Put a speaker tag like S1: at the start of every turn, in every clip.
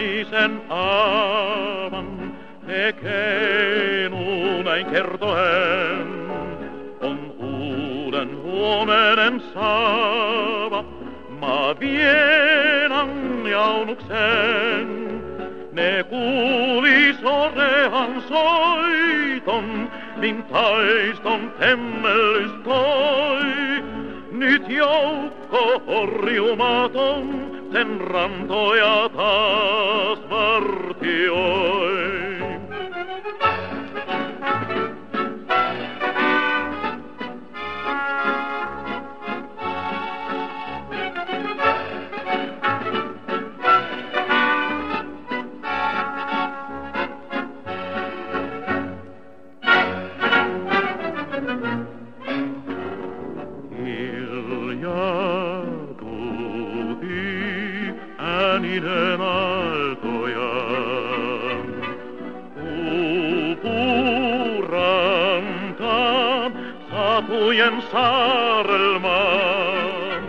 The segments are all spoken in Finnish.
S1: Sen aavan tekenu näin kertoen. On uuden huomenen saava, mä vienan jaunuksen. Ne kuuli sorehan soiton, niin taiston temmellys toi. Nyt joukko horjumaton sen rantoja taas. Ääninen aaltoja. Uupurantaan saapujen saarelmaan,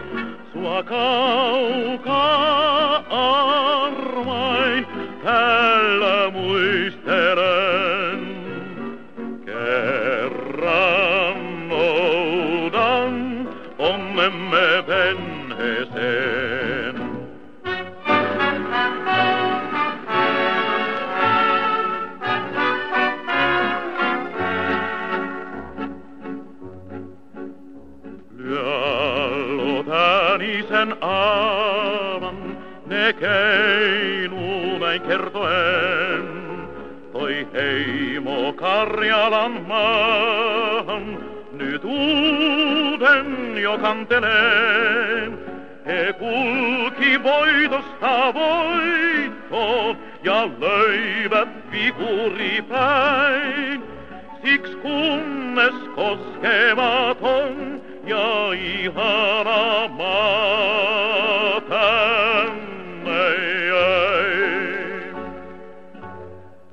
S1: sua kaukaa armain täällä muistelen. Kerran noudan onnemme venheeseen. Sen aavan, ne keinu näin kertoen. Toi heimo Karjalan maahan, nyt uuden jo kanteleen. He kulki voitosta voittoon ja löivät vikuri päin. Siksi kunnes koskematon ja ihana maa.